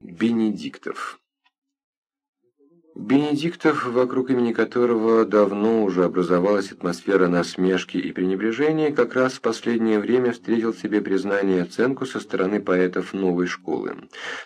Бенедиктов Бенедиктов, вокруг имени которого давно уже образовалась атмосфера насмешки и пренебрежения, как раз в последнее время встретил себе признание и оценку со стороны поэтов новой школы.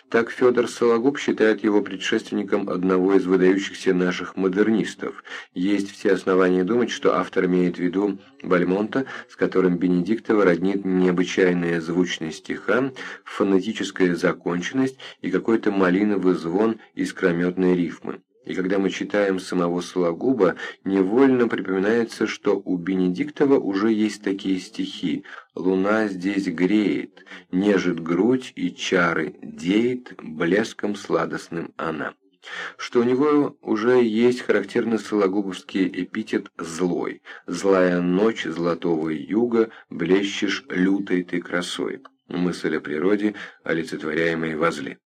Так Федор Сологуб считает его предшественником одного из выдающихся наших модернистов. Есть все основания думать, что автор имеет в виду Бальмонта, с которым Бенедиктова роднит необычайная звучность стиха, фонетическая законченность и какой-то малиновый звон искрометной рифмы. И когда мы читаем самого Сологуба, невольно припоминается, что у Бенедиктова уже есть такие стихи. «Луна здесь греет, нежит грудь и чары, деет блеском сладостным она» что у него уже есть характерный сологубовский эпитет «злой», «злая ночь золотого юга, блещешь лютой ты красой», мысль о природе, олицетворяемой во зле.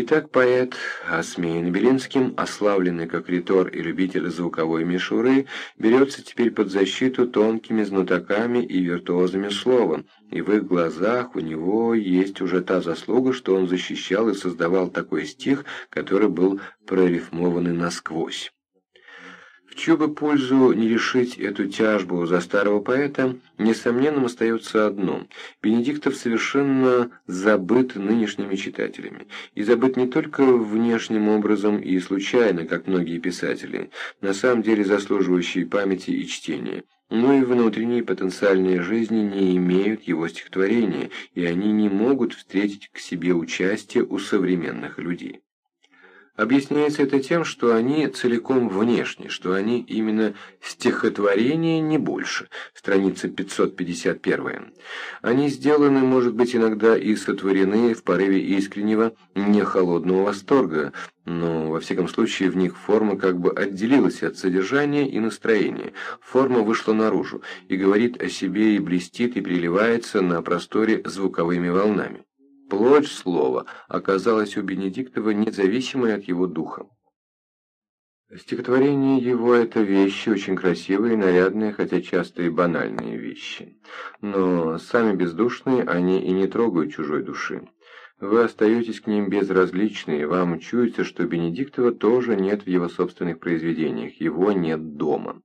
Итак, поэт осмеян Белинским, ославленный как ритор и любитель звуковой мишуры, берется теперь под защиту тонкими знатоками и виртуозами слова, и в их глазах у него есть уже та заслуга, что он защищал и создавал такой стих, который был прорифмованный насквозь чью бы пользу не решить эту тяжбу за старого поэта, несомненным остается одно – Бенедиктов совершенно забыт нынешними читателями. И забыт не только внешним образом и случайно, как многие писатели, на самом деле заслуживающие памяти и чтения – но и внутренней потенциальной жизни не имеют его стихотворения, и они не могут встретить к себе участие у современных людей. Объясняется это тем, что они целиком внешне, что они именно стихотворения не больше. Страница 551. Они сделаны, может быть, иногда и сотворены в порыве искреннего, не холодного восторга, но, во всяком случае, в них форма как бы отделилась от содержания и настроения. Форма вышла наружу и говорит о себе и блестит и переливается на просторе звуковыми волнами. Плоть слова оказалась у Бенедиктова независимой от его духа. Стихотворение его – это вещи, очень красивые, нарядные, хотя часто и банальные вещи. Но сами бездушные они и не трогают чужой души. Вы остаетесь к ним безразличны, вам чуется, что Бенедиктова тоже нет в его собственных произведениях, его нет дома.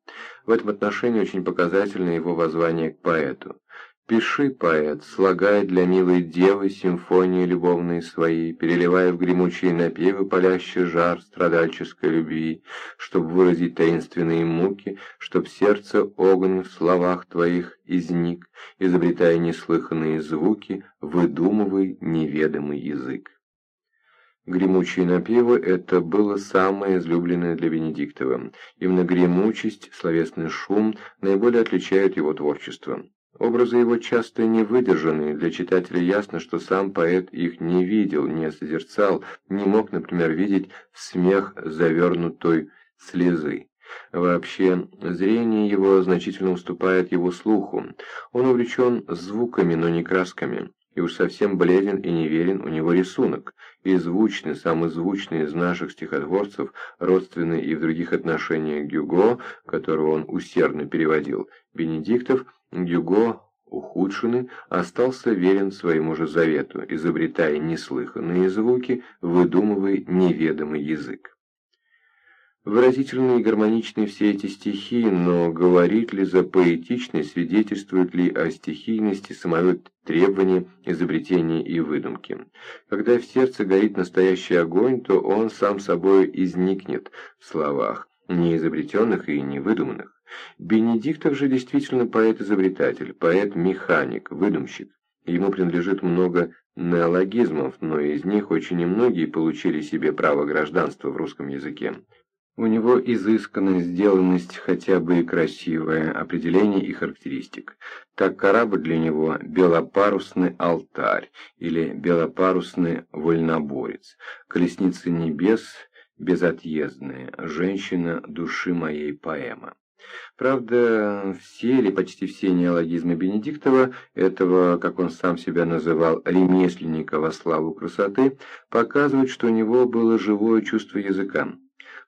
В этом отношении очень показательно его воззвание к поэту. Пиши, поэт, слагай для милой девы симфонии любовные свои, переливая в гремучие напевы палящий жар страдальческой любви, чтоб выразить таинственные муки, чтоб сердце огонь в словах твоих изник, изобретая неслыханные звуки, выдумывай неведомый язык. Гремучие напевы – это было самое излюбленное для Венедиктова. Именно гремучесть, словесный шум наиболее отличают его творчество. Образы его часто не выдержаны, для читателя ясно, что сам поэт их не видел, не созерцал, не мог, например, видеть смех завернутой слезы. Вообще, зрение его значительно уступает его слуху. Он увлечен звуками, но не красками. И уж совсем бледен и неверен у него рисунок. И звучный, самый звучный из наших стихотворцев, родственный и в других отношениях Гюго, которого он усердно переводил, Бенедиктов – Гюго, ухудшенный, остался верен своему же завету, изобретая неслыханные звуки, выдумывая неведомый язык. Выразительные и гармоничны все эти стихи, но говорит ли за поэтичность, свидетельствует ли о стихийности самого требования, изобретения и выдумки. Когда в сердце горит настоящий огонь, то он сам собой изникнет в словах, не изобретенных и не выдуманных. Бенедиктов же действительно поэт-изобретатель, поэт-механик, выдумщик. Ему принадлежит много неологизмов, но из них очень немногие получили себе право гражданства в русском языке. У него изысканная сделанность, хотя бы и красивое, определение и характеристик. Так корабль для него – белопарусный алтарь или белопарусный вольноборец, колесница небес – безотъездная, женщина души моей поэма. Правда, все или почти все неологизмы Бенедиктова, этого, как он сам себя называл, ремесленника во славу красоты, показывают, что у него было живое чувство языка.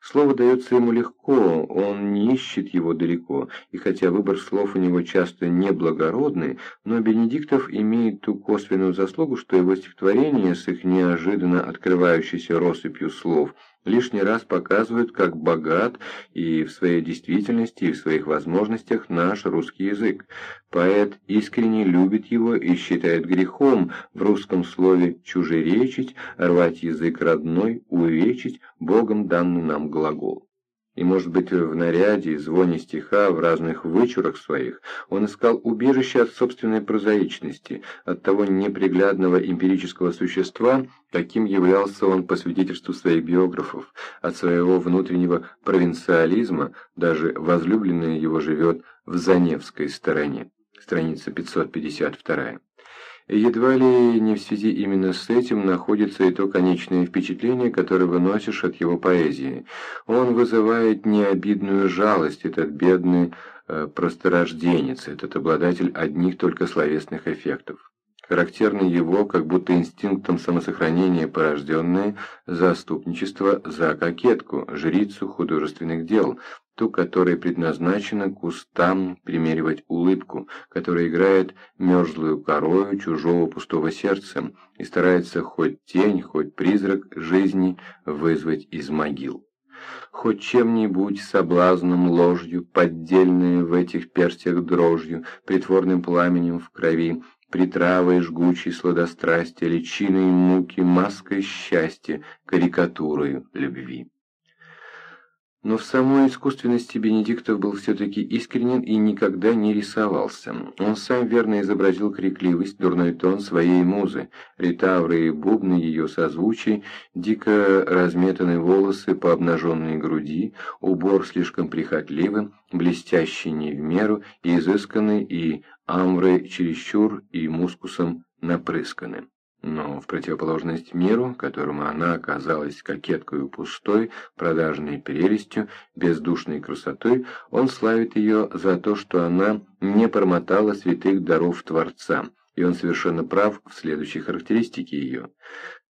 Слово дается ему легко, он не ищет его далеко, и хотя выбор слов у него часто неблагородный, но Бенедиктов имеет ту косвенную заслугу, что его стихотворения с их неожиданно открывающейся россыпью слов – лишний раз показывают, как богат и в своей действительности, и в своих возможностях наш русский язык. Поэт искренне любит его и считает грехом в русском слове чужеречить, рвать язык родной, увечить Богом данный нам глагол. И, может быть, в наряде и звоне стиха, в разных вычурах своих, он искал убежище от собственной прозаичности, от того неприглядного эмпирического существа, каким являлся он по свидетельству своих биографов, от своего внутреннего провинциализма, даже возлюбленная его живет в Заневской стороне. Страница 552. Едва ли не в связи именно с этим находится и то конечное впечатление, которое выносишь от его поэзии. Он вызывает необидную жалость, этот бедный э, просторожденец, этот обладатель одних только словесных эффектов. Характерно его, как будто инстинктом самосохранения порожденное, заступничество за кокетку, жрицу художественных дел, ту, которая предназначена кустам примеривать улыбку, которая играет мерзлую корою чужого пустого сердца и старается хоть тень, хоть призрак жизни вызвать из могил. Хоть чем-нибудь, соблазном, ложью, поддельное в этих перстях дрожью, притворным пламенем в крови, притравой жгучей сладострастия, личиной муки, маской счастья, карикатурой любви. Но в самой искусственности Бенедиктов был все-таки искренен и никогда не рисовался. Он сам верно изобразил крикливость, дурной тон своей музы, ретавры и бубны ее созвучий, дико разметанные волосы по обнаженной груди, убор слишком прихотливый, блестящий не в меру, изысканный, и амвры чересчур, и мускусом напрысканы. Но в противоположность миру, которому она оказалась кокеткой пустой, продажной прелестью, бездушной красотой, он славит ее за то, что она не промотала святых даров Творца, и он совершенно прав в следующей характеристике ее.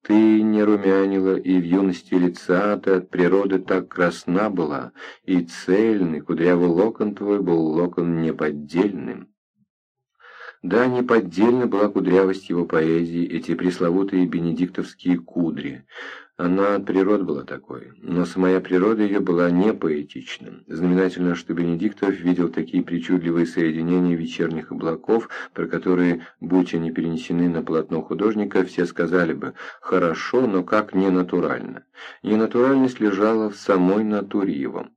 «Ты не румянила, и в юности лица ты от природы так красна была, и цельный, кудрявый локон твой был локон неподдельным». Да, неподдельно была кудрявость его поэзии, эти пресловутые бенедиктовские кудри. Она от природы была такой, но самая природа ее была не поэтична. Знаменательно, что Бенедиктов видел такие причудливые соединения вечерних облаков, про которые, будь они перенесены на полотно художника, все сказали бы «хорошо, но как ненатурально». Ненатуральность лежала в самой натуре его.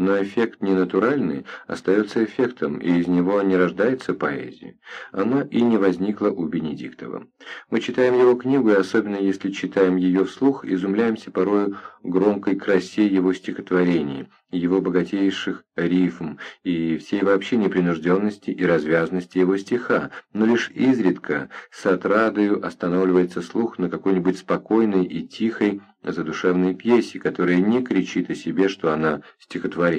Но эффект ненатуральный остается эффектом, и из него не рождается поэзия. Она и не возникла у Бенедиктова. Мы читаем его книгу, и особенно если читаем ее вслух, изумляемся порою громкой красе его стихотворений, его богатейших рифм и всей вообще непринужденности и развязности его стиха, но лишь изредка с отрадою останавливается слух на какой-нибудь спокойной и тихой задушевной пьесе, которая не кричит о себе, что она стихотворение.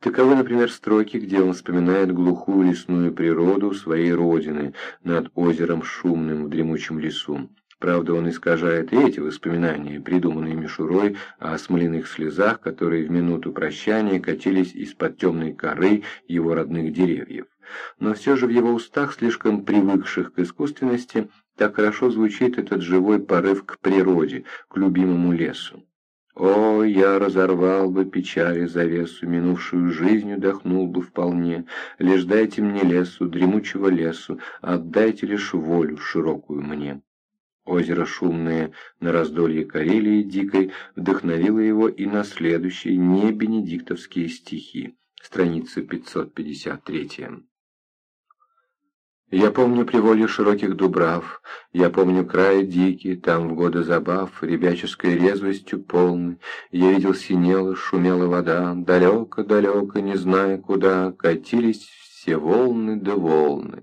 Таковы, например, строки, где он вспоминает глухую лесную природу своей родины над озером шумным в дремучем лесу. Правда, он искажает и эти воспоминания, придуманные Мишурой, о смоляных слезах, которые в минуту прощания катились из-под темной коры его родных деревьев. Но все же в его устах, слишком привыкших к искусственности, так хорошо звучит этот живой порыв к природе, к любимому лесу. О, я разорвал бы печали завесу, минувшую жизнью дохнул бы вполне. Лишь дайте мне лесу, дремучего лесу, отдайте лишь волю широкую мне. Озеро шумное на раздолье Карелии дикой вдохновило его и на следующие не бенедиктовские стихи, страница 553. Я помню приволье широких дубрав, Я помню край дикий, там в годы забав, Ребяческой резвостью полный. Я видел синела, шумела вода, Далеко-далеко, не зная куда, Катились все волны да волны.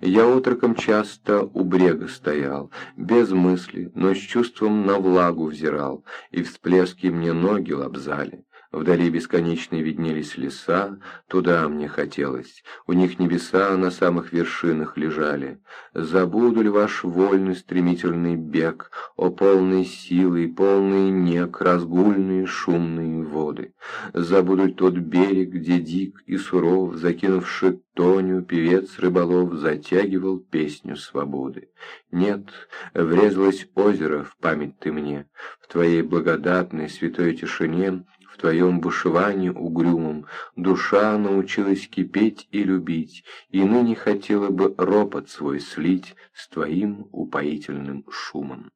Я отроком часто у брега стоял, без мысли, но с чувством на влагу взирал, и всплески мне ноги лобзали. Вдали бесконечно виднелись леса, туда мне хотелось. У них небеса на самых вершинах лежали. Забуду ли ваш вольный стремительный бег, О полной силы, полный нек, разгульные шумные воды? Забуду тот берег, где дик и суров, Закинувши Тоню, певец рыболов затягивал песню свободы. Нет, врезалось озеро в память ты мне, В твоей благодатной святой тишине в твоем бушевании угрюмом душа научилась кипеть и любить, и ныне хотела бы ропот свой слить с твоим упоительным шумом.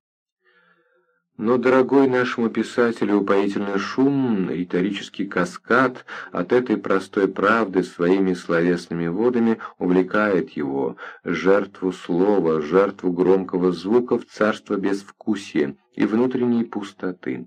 Но, дорогой нашему писателю, упоительный шум, риторический каскад от этой простой правды своими словесными водами увлекает его, жертву слова, жертву громкого звука в царство безвкусия и внутренней пустоты.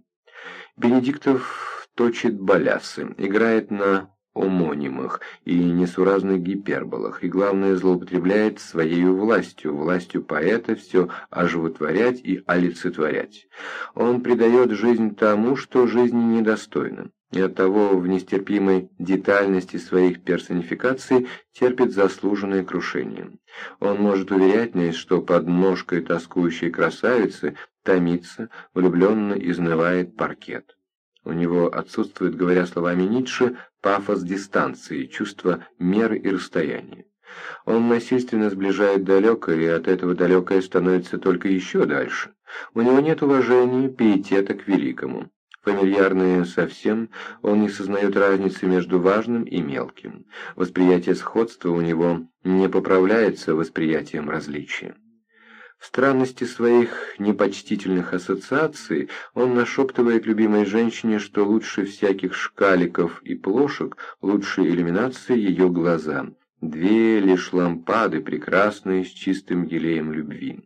Бенедиктов точит балясы, играет на омонимах и несуразных гиперболах, и, главное, злоупотребляет своей властью, властью поэта все оживотворять и олицетворять. Он придает жизнь тому, что жизни недостойно, и оттого в нестерпимой детальности своих персонификаций терпит заслуженное крушение. Он может уверять нас, что под ножкой тоскующей красавицы томится, влюбленно изнывает паркет. У него отсутствует, говоря словами Ницше, пафос дистанции, чувство меры и расстояния. Он насильственно сближает далекое, и от этого далекое становится только еще дальше. У него нет уважения, пиетета к великому. Фамильярное совсем, он не сознает разницы между важным и мелким. Восприятие сходства у него не поправляется восприятием различия. Странности своих непочтительных ассоциаций он нашептывает любимой женщине, что лучше всяких шкаликов и плошек, лучше иллюминации ее глаза. Две лишь лампады, прекрасные, с чистым елеем любви.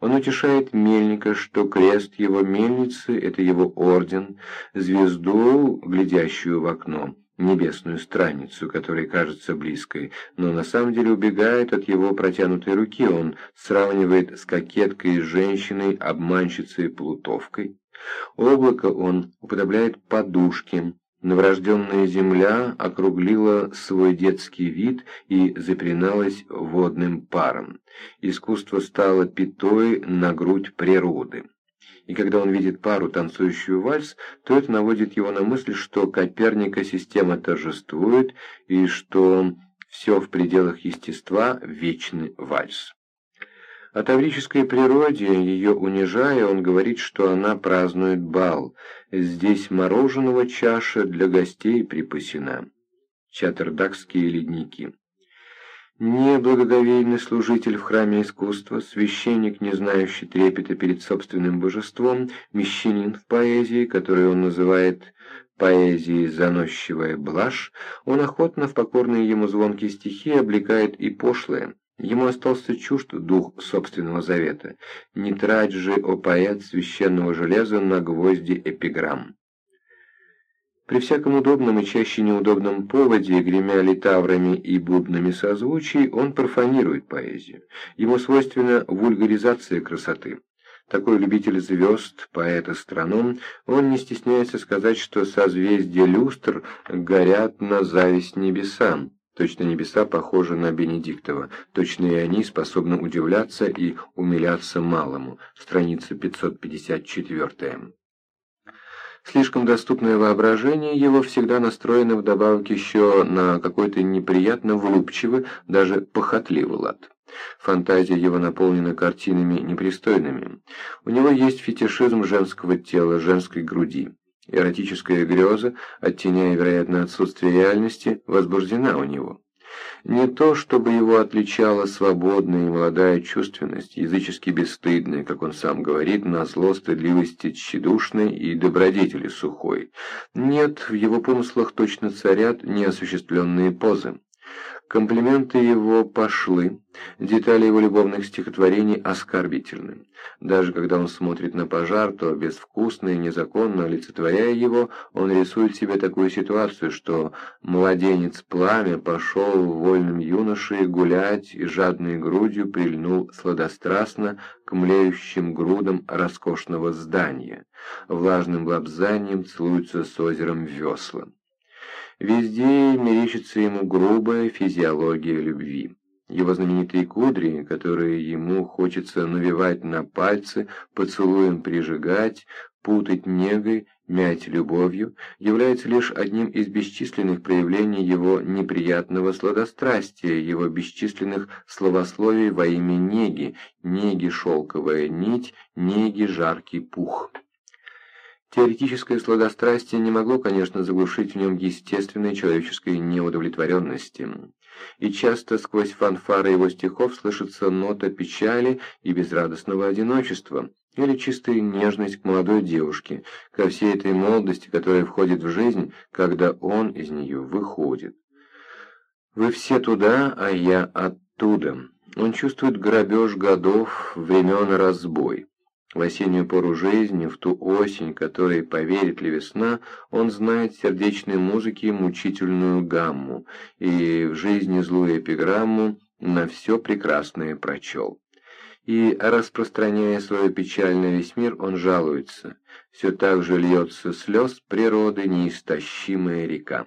Он утешает мельника, что крест его мельницы — это его орден, звезду, глядящую в окно небесную страницу, которая кажется близкой, но на самом деле убегает от его протянутой руки, он сравнивает с кокеткой, женщиной, обманщицей, плутовкой. Облако он уподобляет подушке, Новорожденная земля округлила свой детский вид и заприналась водным паром. Искусство стало пятой на грудь природы и когда он видит пару, танцующую вальс, то это наводит его на мысль, что Коперника система торжествует и что все в пределах естества – вечный вальс. О таврической природе, ее унижая, он говорит, что она празднует бал. Здесь мороженого чаша для гостей припасена. Чаттердакские ледники. Неблагоговейный служитель в храме искусства, священник, не знающий трепета перед собственным божеством, мещанин в поэзии, которую он называет поэзией «заносчивая блажь», он охотно в покорные ему звонкие стихи облекает и пошлое. Ему остался чужд дух собственного завета. Не трать же, о поэт, священного железа на гвозди эпиграмм. При всяком удобном и чаще неудобном поводе, гремя литаврами и бубнами созвучий, он профанирует поэзию. Ему свойственна вульгаризация красоты. Такой любитель звезд, поэт-астроном, он не стесняется сказать, что созвездия люстр горят на зависть небесам. Точно небеса похожи на Бенедиктова, точно и они способны удивляться и умиляться малому. Страница 554. Слишком доступное воображение его всегда настроено вдобавок еще на какой-то неприятно влюбчивый, даже похотливый лад. Фантазия его наполнена картинами непристойными. У него есть фетишизм женского тела, женской груди. Эротическая греза, оттеняя, вероятно, отсутствие реальности, возбуждена у него. Не то, чтобы его отличала свободная и молодая чувственность, язычески бесстыдная, как он сам говорит, на зло стыдливости тщедушной и добродетели сухой. Нет, в его помыслах точно царят неосуществленные позы. Комплименты его пошлы, детали его любовных стихотворений оскорбительны. Даже когда он смотрит на пожар, то безвкусно и незаконно олицетворяя его, он рисует себе такую ситуацию, что младенец пламя пошел вольным юношей гулять и жадной грудью прильнул сладострастно к млеющим грудам роскошного здания. Влажным лапзанием целуются с озером весла. Везде мерещится ему грубая физиология любви. Его знаменитые кудри, которые ему хочется навивать на пальцы, поцелуем прижигать, путать негой, мять любовью, является лишь одним из бесчисленных проявлений его неприятного сладострастия, его бесчисленных словословий во имя неги, неги шелковая нить, неги жаркий пух. Теоретическое сладострастие не могло, конечно, заглушить в нем естественной человеческой неудовлетворенности. И часто сквозь фанфары его стихов слышится нота печали и безрадостного одиночества, или чистая нежность к молодой девушке, ко всей этой молодости, которая входит в жизнь, когда он из нее выходит. «Вы все туда, а я оттуда». Он чувствует грабеж годов, времен разбой. В осеннюю пору жизни, в ту осень, которой поверит ли весна, он знает сердечной музыки мучительную гамму, и в жизни злую эпиграмму на все прекрасное прочел. И, распространяя свою печаль на весь мир, он жалуется. Все так же льется слез природы неистощимая река.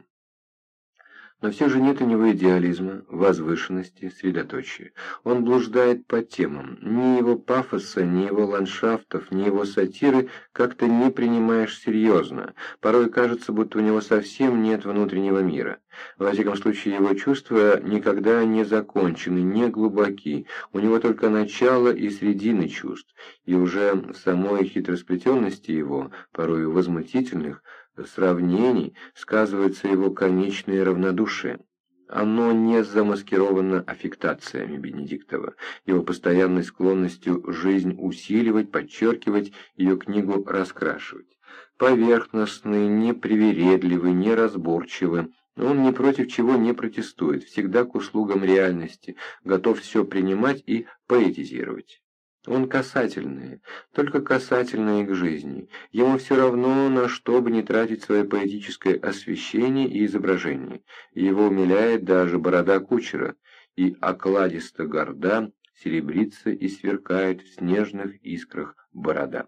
Но все же нет у него идеализма, возвышенности, средоточия. Он блуждает по темам. Ни его пафоса, ни его ландшафтов, ни его сатиры как-то не принимаешь серьезно. Порой кажется, будто у него совсем нет внутреннего мира. Во всяком случае, его чувства никогда не закончены, не глубоки. У него только начало и средины чувств. И уже в самой хитросплетенности его, порой возмутительных, сравнений сказывается его конечное равнодушие. Оно не замаскировано аффектациями Бенедиктова, его постоянной склонностью жизнь усиливать, подчеркивать, ее книгу раскрашивать. Поверхностный, непривередливый, неразборчивый, он ни против чего не протестует, всегда к услугам реальности, готов все принимать и поэтизировать. Он касательный, только касательный к жизни. Ему все равно, на что бы не тратить свое поэтическое освещение и изображение. Его умиляет даже борода кучера, и окладисто горда серебрится и сверкает в снежных искрах борода.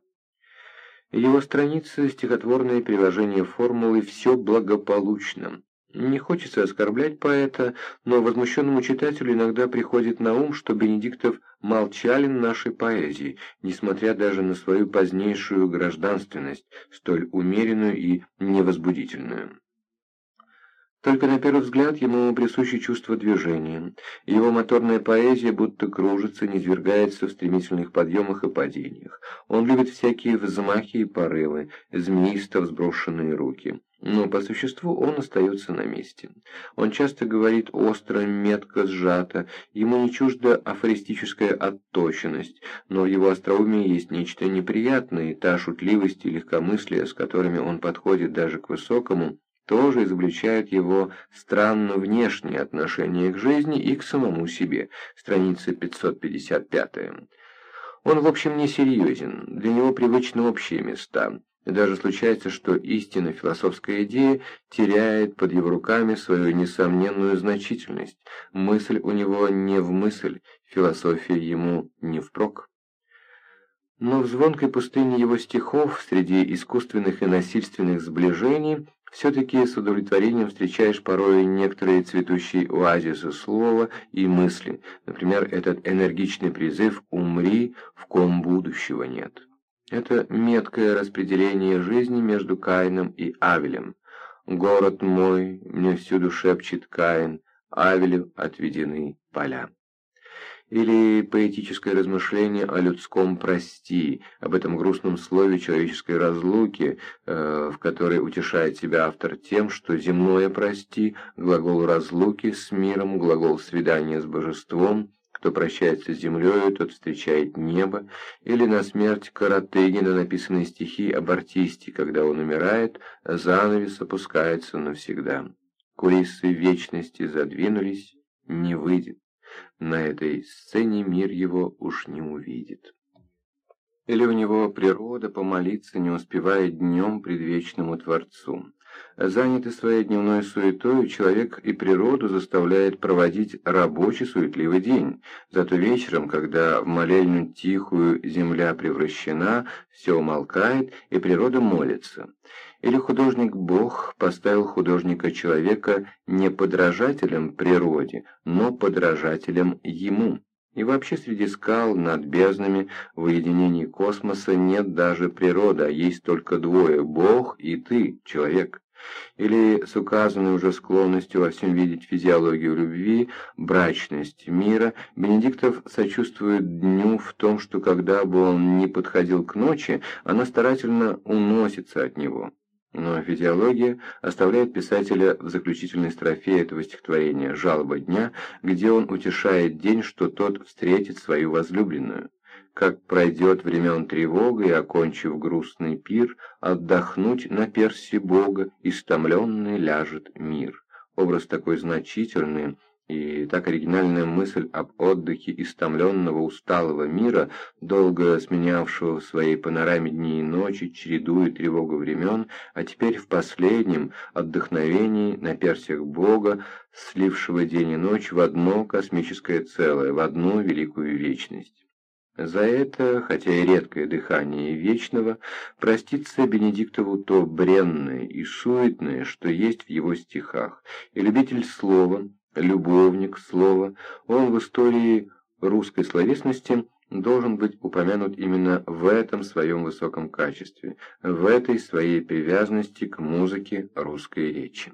Его страницы, стихотворные приложения формулы «все благополучно», не хочется оскорблять поэта, но возмущенному читателю иногда приходит на ум, что Бенедиктов молчален нашей поэзии, несмотря даже на свою позднейшую гражданственность, столь умеренную и невозбудительную. Только на первый взгляд ему присуще чувство движения. Его моторная поэзия будто кружится, низвергается в стремительных подъемах и падениях. Он любит всякие взмахи и порывы, змеисто взброшенные руки. Но по существу он остается на месте. Он часто говорит остро, метко, сжато, ему не чужда афористическая отточенность, но в его остроумии есть нечто неприятное, та шутливость и легкомыслие, с которыми он подходит даже к высокому, тоже изобличают его странно внешнее отношение к жизни и к самому себе. Страница 555. Он, в общем, не серьезен, для него привычны общие места. Даже случается, что истинно философская идея теряет под его руками свою несомненную значительность. Мысль у него не в мысль, философия ему не впрок. Но в звонкой пустыне его стихов, среди искусственных и насильственных сближений, все-таки с удовлетворением встречаешь порой некоторые цветущие оазисы слова и мысли, например, этот энергичный призыв «умри, в ком будущего нет». Это меткое распределение жизни между Каином и Авелем. «Город мой, мне всюду шепчет Каин, Авелю отведены поля» или поэтическое размышление о людском «прости», об этом грустном слове человеческой разлуки, э, в которой утешает себя автор тем, что земное «прости» — глагол разлуки с миром, глагол свидания с божеством, кто прощается с землею, тот встречает небо, или на смерть Каратыгина написаны стихи об артисте, когда он умирает, занавес опускается навсегда. Кулисы вечности задвинулись, не выйдет. На этой сцене мир его уж не увидит. Или у него природа помолиться не успевает днем предвечному Творцу. Занятый своей дневной суетой, человек и природу заставляет проводить рабочий суетливый день. Зато вечером, когда в молельню тихую земля превращена, все умолкает, и природа молится. Или художник-бог поставил художника-человека не подражателем природе, но подражателем ему. И вообще среди скал, над безднами, в уединении космоса нет даже природы, а есть только двое – Бог и ты, человек. Или с указанной уже склонностью во всем видеть физиологию любви, брачность мира, Бенедиктов сочувствует дню в том, что когда бы он не подходил к ночи, она старательно уносится от него. Но физиология оставляет писателя в заключительной строфе этого стихотворения «Жалоба дня», где он утешает день, что тот встретит свою возлюбленную. Как пройдет времен тревога и, окончив грустный пир, отдохнуть на персе Бога, истомленный ляжет мир. Образ такой значительный, и так оригинальная мысль об отдыхе истомленного усталого мира, долго сменявшего в своей панораме дни и ночи, чередует тревогу времен, а теперь в последнем отдохновении на персиях Бога, слившего день и ночь в одно космическое целое, в одну великую вечность. За это, хотя и редкое дыхание вечного, простится Бенедиктову то бренное и суетное, что есть в его стихах, и любитель слова, любовник слова, он в истории русской словесности должен быть упомянут именно в этом своем высоком качестве, в этой своей привязанности к музыке русской речи.